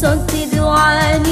صدي دعائي